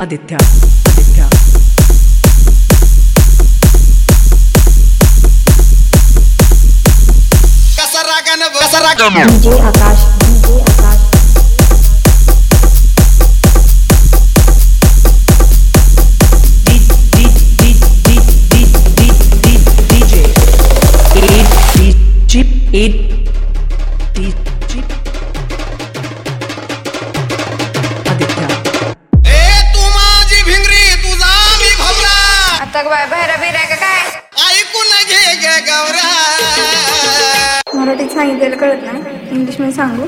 Aditya Aditya DJ Akash DJ Akash DJ DJ DJ DJ bye का काय घे मराठीत सांगितलेलं कळत नाही. इंग्लिशमध्ये सांगू.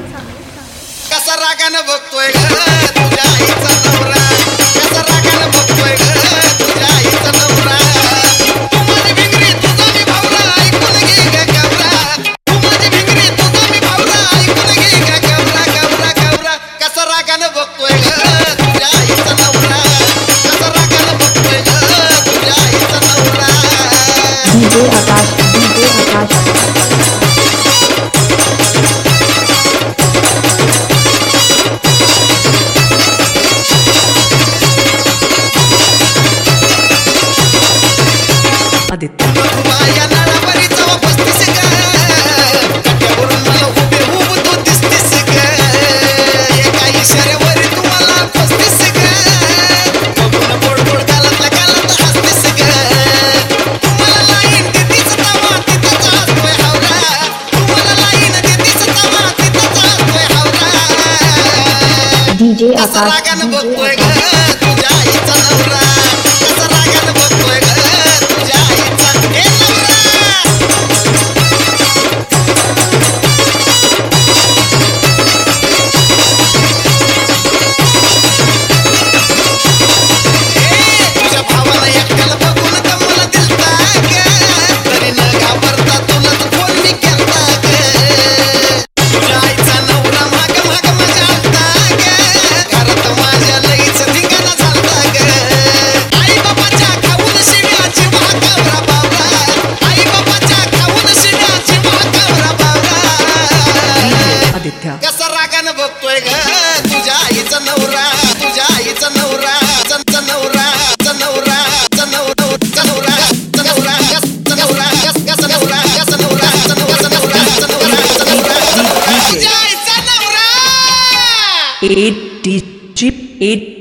कसा रागानं बघतोय तुझ्या आईचा do about it? DJ Akash DJ Akash बघतोय ग तुझ्या आईचा नवरा तुझ्या आईचा नवरा चंच नवरा नवरा Eighty chip, eighty.